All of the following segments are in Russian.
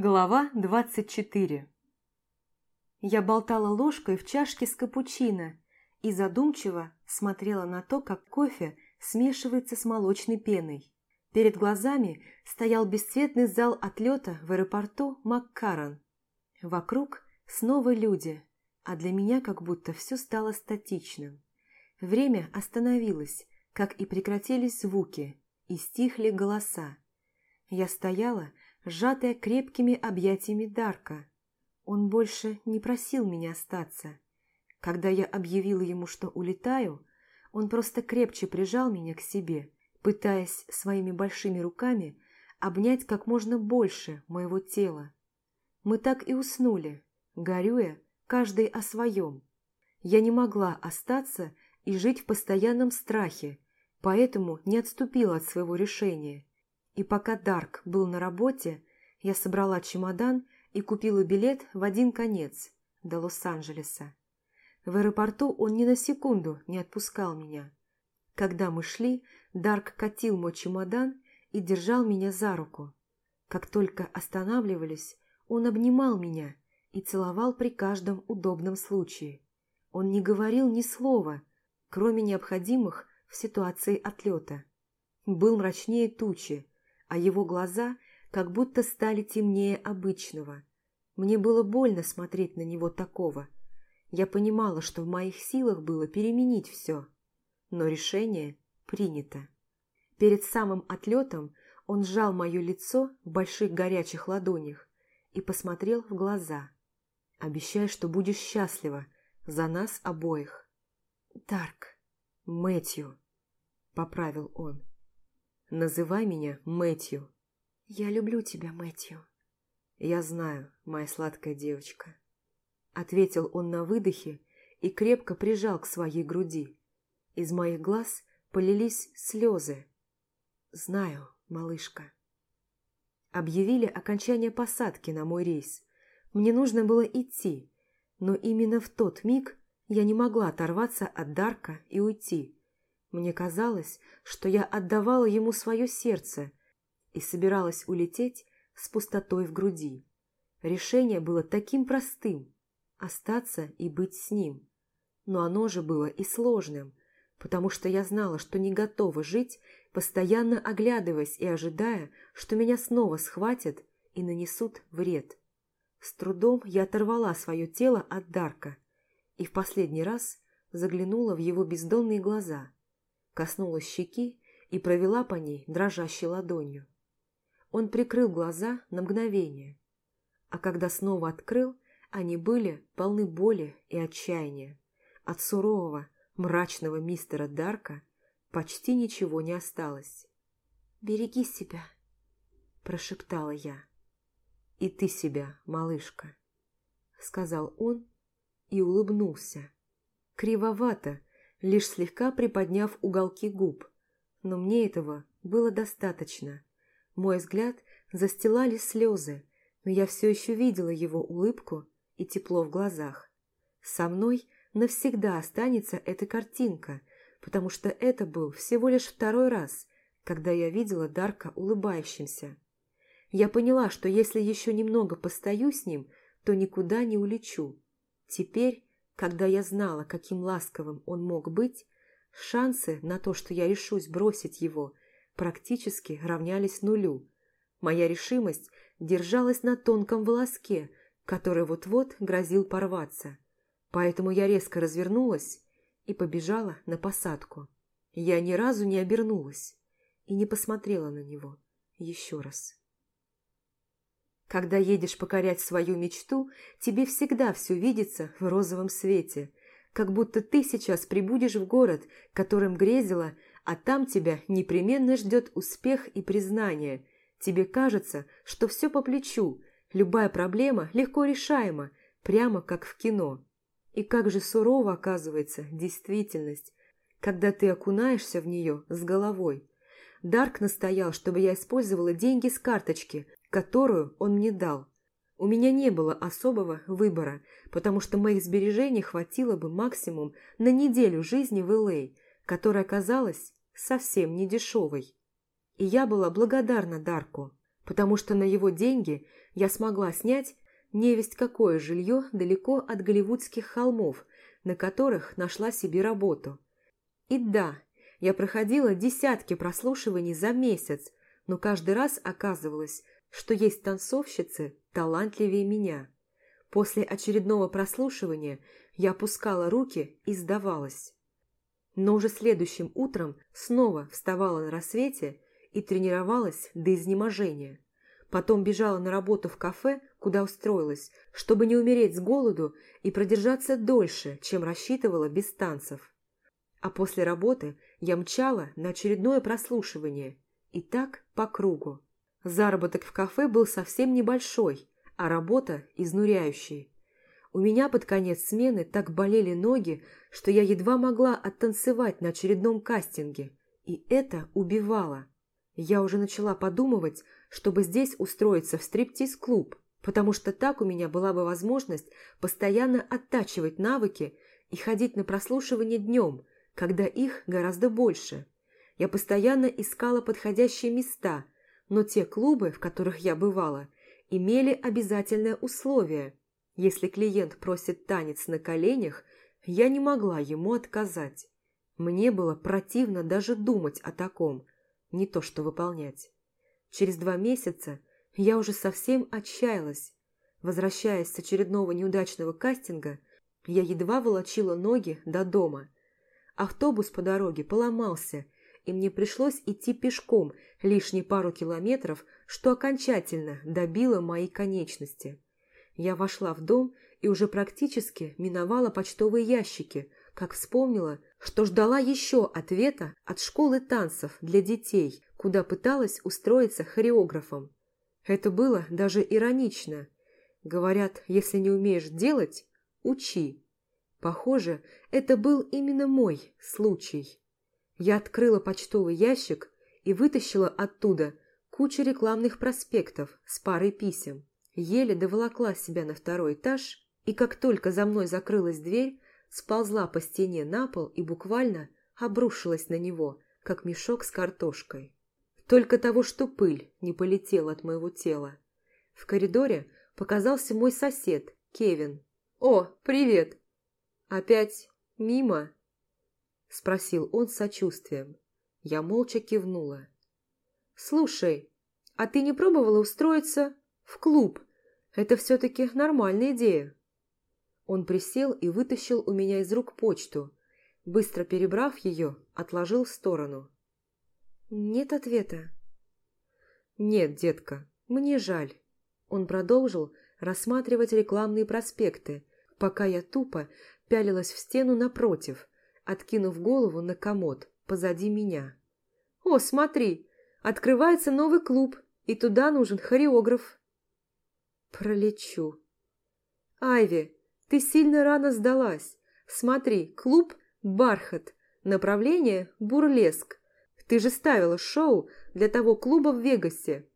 Глава 24 Я болтала ложкой в чашке с капучино и задумчиво смотрела на то, как кофе смешивается с молочной пеной. Перед глазами стоял бесцветный зал отлета в аэропорту Маккарон. Вокруг снова люди, а для меня как будто все стало статичным. Время остановилось, как и прекратились звуки, и стихли голоса. Я стояла сжатая крепкими объятиями Дарка. Он больше не просил меня остаться. Когда я объявила ему, что улетаю, он просто крепче прижал меня к себе, пытаясь своими большими руками обнять как можно больше моего тела. Мы так и уснули, горюя каждый о своем. Я не могла остаться и жить в постоянном страхе, поэтому не отступила от своего решения и пока Дарк был на работе, я собрала чемодан и купила билет в один конец до Лос-Анджелеса. В аэропорту он ни на секунду не отпускал меня. Когда мы шли, Дарк катил мой чемодан и держал меня за руку. Как только останавливались, он обнимал меня и целовал при каждом удобном случае. Он не говорил ни слова, кроме необходимых в ситуации отлета. Был мрачнее тучи, а его глаза как будто стали темнее обычного. Мне было больно смотреть на него такого. Я понимала, что в моих силах было переменить все. Но решение принято. Перед самым отлетом он сжал мое лицо в больших горячих ладонях и посмотрел в глаза. «Обещай, что будешь счастлива за нас обоих». «Дарк, Мэтью», — поправил он. Называй меня Мэтью. Я люблю тебя, Мэтью. Я знаю, моя сладкая девочка. Ответил он на выдохе и крепко прижал к своей груди. Из моих глаз полились слезы. Знаю, малышка. Объявили окончание посадки на мой рейс. Мне нужно было идти, но именно в тот миг я не могла оторваться от Дарка и уйти. Мне казалось, что я отдавала ему свое сердце и собиралась улететь с пустотой в груди. Решение было таким простым – остаться и быть с ним. Но оно же было и сложным, потому что я знала, что не готова жить, постоянно оглядываясь и ожидая, что меня снова схватят и нанесут вред. С трудом я оторвала свое тело от Дарка и в последний раз заглянула в его бездонные глаза – коснулась щеки и провела по ней дрожащей ладонью. Он прикрыл глаза на мгновение, а когда снова открыл, они были полны боли и отчаяния. От сурового, мрачного мистера Дарка почти ничего не осталось. «Береги себя», – прошептала я. «И ты себя, малышка», – сказал он и улыбнулся. Кривовато, лишь слегка приподняв уголки губ. Но мне этого было достаточно. Мой взгляд застилали слезы, но я все еще видела его улыбку и тепло в глазах. Со мной навсегда останется эта картинка, потому что это был всего лишь второй раз, когда я видела Дарка улыбающимся. Я поняла, что если еще немного постою с ним, то никуда не улечу. Теперь когда я знала, каким ласковым он мог быть, шансы на то, что я решусь бросить его, практически равнялись нулю. Моя решимость держалась на тонком волоске, который вот-вот грозил порваться. Поэтому я резко развернулась и побежала на посадку. Я ни разу не обернулась и не посмотрела на него еще раз. Когда едешь покорять свою мечту, тебе всегда все видится в розовом свете, как будто ты сейчас прибудешь в город, которым грезила, а там тебя непременно ждет успех и признание. Тебе кажется, что все по плечу, любая проблема легко решаема, прямо как в кино. И как же сурово оказывается действительность, когда ты окунаешься в нее с головой. Дарк настоял, чтобы я использовала деньги с карточки, которую он мне дал. У меня не было особого выбора, потому что моих сбережений хватило бы максимум на неделю жизни в Л.А., которая оказалась совсем не дешевой. И я была благодарна Дарку, потому что на его деньги я смогла снять невесть какое жилье далеко от голливудских холмов, на которых нашла себе работу. И да, я проходила десятки прослушиваний за месяц, но каждый раз оказывалось, что есть танцовщицы талантливее меня. После очередного прослушивания я опускала руки и сдавалась. Но уже следующим утром снова вставала на рассвете и тренировалась до изнеможения. Потом бежала на работу в кафе, куда устроилась, чтобы не умереть с голоду и продержаться дольше, чем рассчитывала без танцев. А после работы я мчала на очередное прослушивание. И так по кругу. Заработок в кафе был совсем небольшой, а работа изнуряющей. У меня под конец смены так болели ноги, что я едва могла оттанцевать на очередном кастинге. И это убивало. Я уже начала подумывать, чтобы здесь устроиться в стриптиз-клуб, потому что так у меня была бы возможность постоянно оттачивать навыки и ходить на прослушивание днем, когда их гораздо больше. Я постоянно искала подходящие места, но те клубы, в которых я бывала, имели обязательное условие. Если клиент просит танец на коленях, я не могла ему отказать. Мне было противно даже думать о таком – не то что выполнять. Через два месяца я уже совсем отчаялась. Возвращаясь с очередного неудачного кастинга, я едва волочила ноги до дома. Автобус по дороге поломался, и мне пришлось идти пешком лишние пару километров, что окончательно добило мои конечности. Я вошла в дом и уже практически миновала почтовые ящики, как вспомнила, что ждала еще ответа от школы танцев для детей, куда пыталась устроиться хореографом. Это было даже иронично. Говорят, если не умеешь делать, учи. Похоже, это был именно мой случай. Я открыла почтовый ящик и вытащила оттуда кучу рекламных проспектов с парой писем. Еле доволокла себя на второй этаж, и как только за мной закрылась дверь, сползла по стене на пол и буквально обрушилась на него, как мешок с картошкой. Только того, что пыль не полетела от моего тела. В коридоре показался мой сосед, Кевин. «О, привет!» «Опять мимо?» Спросил он с сочувствием. Я молча кивнула. «Слушай, а ты не пробовала устроиться в клуб? Это все-таки нормальная идея». Он присел и вытащил у меня из рук почту. Быстро перебрав ее, отложил в сторону. «Нет ответа». «Нет, детка, мне жаль». Он продолжил рассматривать рекламные проспекты, пока я тупо пялилась в стену напротив, откинув голову на комод позади меня. «О, смотри, открывается новый клуб, и туда нужен хореограф». «Пролечу». «Айви, ты сильно рано сдалась. Смотри, клуб «Бархат», направление «Бурлеск». Ты же ставила шоу для того клуба в Вегасе.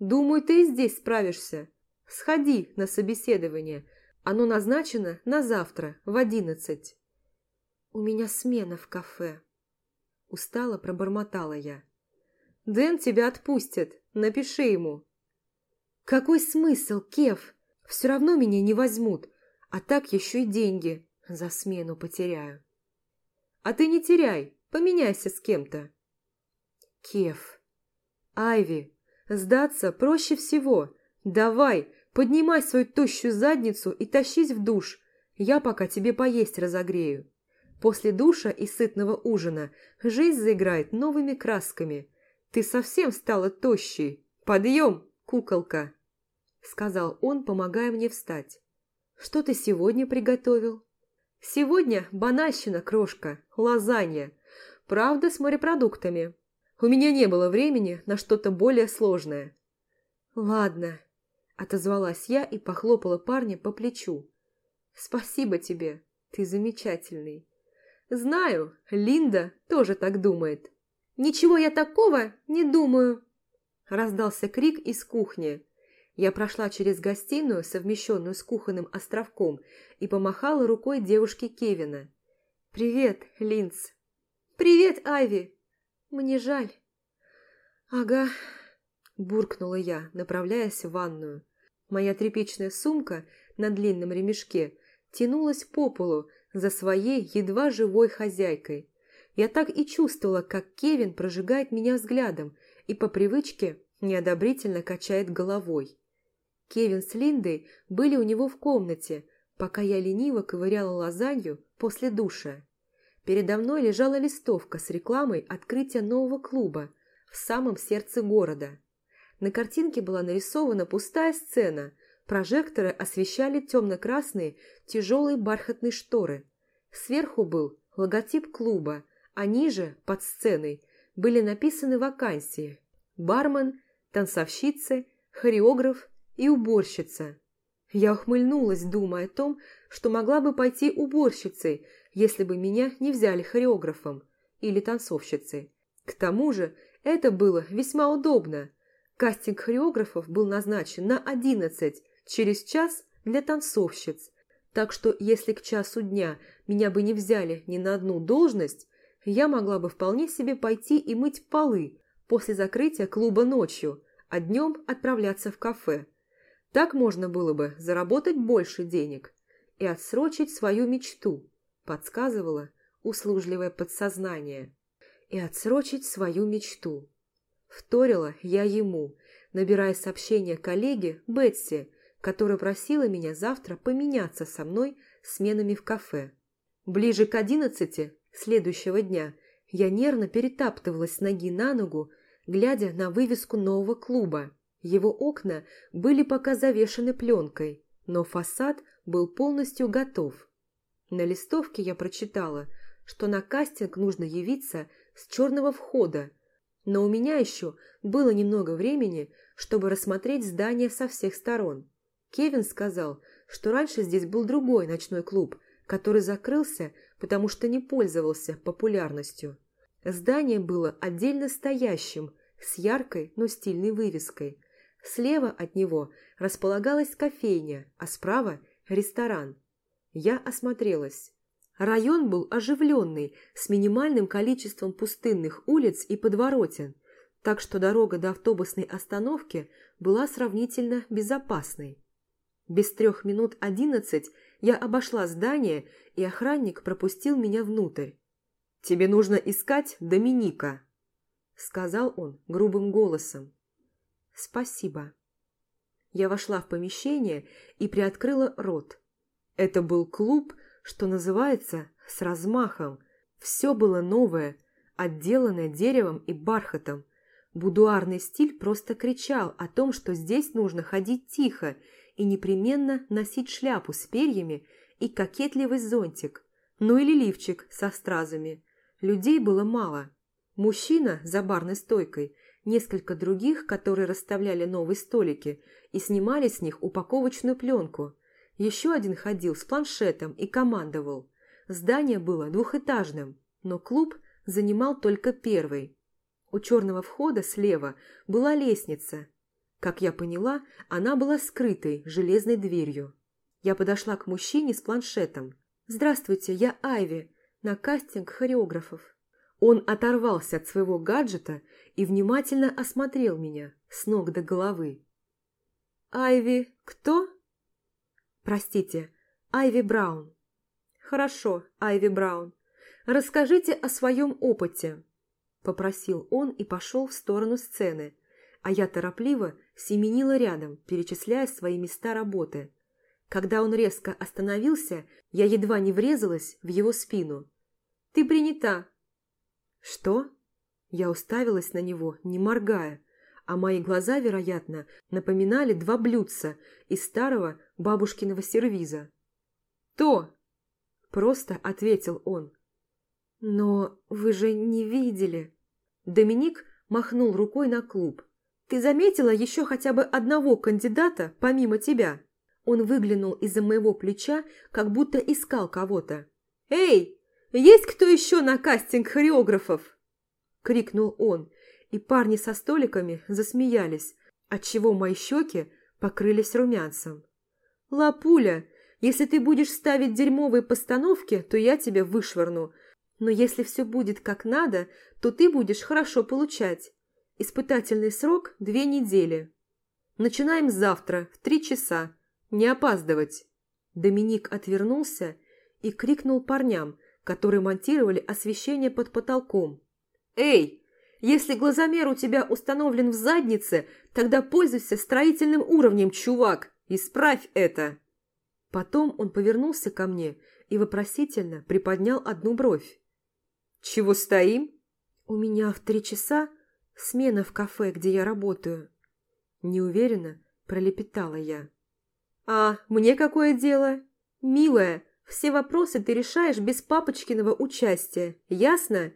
Думаю, ты и здесь справишься. Сходи на собеседование. Оно назначено на завтра в одиннадцать. У меня смена в кафе. Устало пробормотала я. Дэн тебя отпустит. Напиши ему. Какой смысл, Кев? Все равно меня не возьмут. А так еще и деньги за смену потеряю. А ты не теряй, поменяйся с кем-то. Кеф. Айви, сдаться проще всего. Давай, поднимай свою тощую задницу и тащись в душ. Я пока тебе поесть разогрею. После душа и сытного ужина жизнь заиграет новыми красками. Ты совсем стала тощей. Подъем, куколка!» Сказал он, помогая мне встать. Что ты сегодня приготовил? Сегодня банальщина, крошка, лазанья. Правда, с морепродуктами. У меня не было времени на что-то более сложное. Ладно, отозвалась я и похлопала парня по плечу. Спасибо тебе, ты замечательный. Знаю, Линда тоже так думает. Ничего я такого не думаю. Раздался крик из кухни. Я прошла через гостиную, совмещенную с кухонным островком, и помахала рукой девушке Кевина. «Привет, Линц!» «Привет, Айви!» «Мне жаль». «Ага». буркнула я, направляясь в ванную. Моя тряпичная сумка на длинном ремешке тянулась по полу за своей едва живой хозяйкой. Я так и чувствовала, как Кевин прожигает меня взглядом и по привычке неодобрительно качает головой. Кевин с Линдой были у него в комнате, пока я лениво ковыряла лазанью после душа. Передо мной лежала листовка с рекламой открытия нового клуба в самом сердце города. На картинке была нарисована пустая сцена, прожекторы освещали темно-красные тяжелые бархатные шторы. Сверху был логотип клуба, а ниже, под сценой, были написаны вакансии «Бармен», «Танцовщицы», «Хореограф» и «Уборщица». Я ухмыльнулась, думая о том, что могла бы пойти уборщицей, если бы меня не взяли хореографом или танцовщицей. К тому же это было весьма удобно. Кастинг хореографов был назначен на одиннадцать, через час для танцовщиц. Так что если к часу дня меня бы не взяли ни на одну должность, я могла бы вполне себе пойти и мыть полы после закрытия клуба ночью, а днем отправляться в кафе. Так можно было бы заработать больше денег и отсрочить свою мечту, подсказывало услужливое подсознание. И отсрочить свою мечту. Вторила я ему, набирая сообщение коллеге Бетси, которая просила меня завтра поменяться со мной сменами в кафе. Ближе к одиннадцати следующего дня я нервно перетаптывалась с ноги на ногу, глядя на вывеску нового клуба. Его окна были пока завешены пленкой, но фасад был полностью готов. На листовке я прочитала, что на кастинг нужно явиться с черного входа, но у меня еще было немного времени, чтобы рассмотреть здание со всех сторон. Кевин сказал, что раньше здесь был другой ночной клуб, который закрылся, потому что не пользовался популярностью. Здание было отдельно стоящим, с яркой, но стильной вывеской. Слева от него располагалась кофейня, а справа – ресторан. Я осмотрелась. Район был оживленный, с минимальным количеством пустынных улиц и подворотен, так что дорога до автобусной остановки была сравнительно безопасной. Без трех минут одиннадцать я обошла здание, и охранник пропустил меня внутрь. «Тебе нужно искать Доминика», — сказал он грубым голосом. «Спасибо». Я вошла в помещение и приоткрыла рот. Это был клуб, что называется, с размахом. Все было новое, отделанное деревом и бархатом. Будуарный стиль просто кричал о том, что здесь нужно ходить тихо и непременно носить шляпу с перьями и кокетливый зонтик, ну или лифчик со стразами. Людей было мало. Мужчина за барной стойкой, несколько других, которые расставляли новые столики и снимали с них упаковочную пленку. Еще один ходил с планшетом и командовал. Здание было двухэтажным, но клуб занимал только первый. У черного входа слева была лестница, как я поняла, она была скрытой железной дверью. Я подошла к мужчине с планшетом. «Здравствуйте, я Айви, на кастинг хореографов». Он оторвался от своего гаджета и внимательно осмотрел меня с ног до головы. «Айви кто?» «Простите, Айви Браун». «Хорошо, Айви Браун. Расскажите о своем опыте», – попросил он и пошел в сторону сцены, а я торопливо семенила рядом, перечисляя свои места работы. Когда он резко остановился, я едва не врезалась в его спину. «Ты принята!» «Что?» Я уставилась на него, не моргая, а мои глаза, вероятно, напоминали два блюдца из старого бабушкиного сервиза. «То!» – просто ответил он. «Но вы же не видели...» Доминик махнул рукой на клуб. Ты заметила еще хотя бы одного кандидата, помимо тебя?» Он выглянул из-за моего плеча, как будто искал кого-то. «Эй, есть кто еще на кастинг хореографов?» Крикнул он, и парни со столиками засмеялись, отчего мои щеки покрылись румянцем. «Лапуля, если ты будешь ставить дерьмовые постановки, то я тебя вышвырну. Но если все будет как надо, то ты будешь хорошо получать. Испытательный срок – две недели. Начинаем завтра в три часа. Не опаздывать. Доминик отвернулся и крикнул парням, которые монтировали освещение под потолком. «Эй, если глазомер у тебя установлен в заднице, тогда пользуйся строительным уровнем, чувак, исправь это!» Потом он повернулся ко мне и вопросительно приподнял одну бровь. «Чего стоим?» «У меня в три часа смена в кафе, где я работаю». Неуверенно пролепетала я. «А мне какое дело? Милая, все вопросы ты решаешь без папочкиного участия, ясно?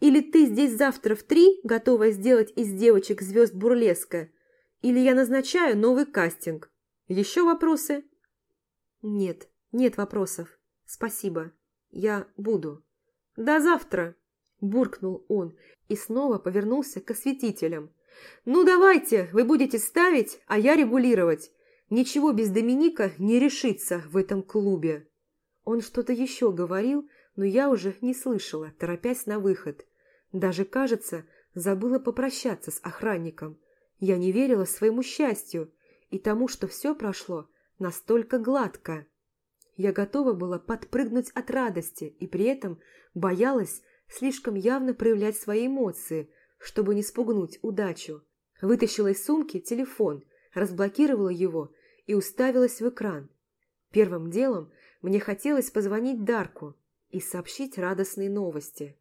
Или ты здесь завтра в три, готовая сделать из девочек звезд бурлеска? Или я назначаю новый кастинг? Еще вопросы?» «Нет, нет вопросов. Спасибо. Я буду». «До завтра!» – буркнул он и снова повернулся к осветителям. «Ну давайте, вы будете ставить, а я регулировать. Ничего без Доминика не решится в этом клубе». Он что-то еще говорил, но я уже не слышала, торопясь на выход. Даже, кажется, забыла попрощаться с охранником. Я не верила своему счастью и тому, что все прошло настолько гладко. Я готова была подпрыгнуть от радости и при этом боялась слишком явно проявлять свои эмоции, чтобы не спугнуть удачу. Вытащила из сумки телефон, разблокировала его и уставилась в экран. Первым делом мне хотелось позвонить Дарку и сообщить радостные новости.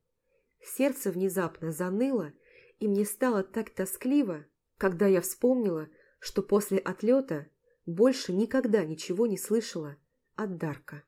Сердце внезапно заныло, и мне стало так тоскливо, когда я вспомнила, что после отлета больше никогда ничего не слышала от Дарка.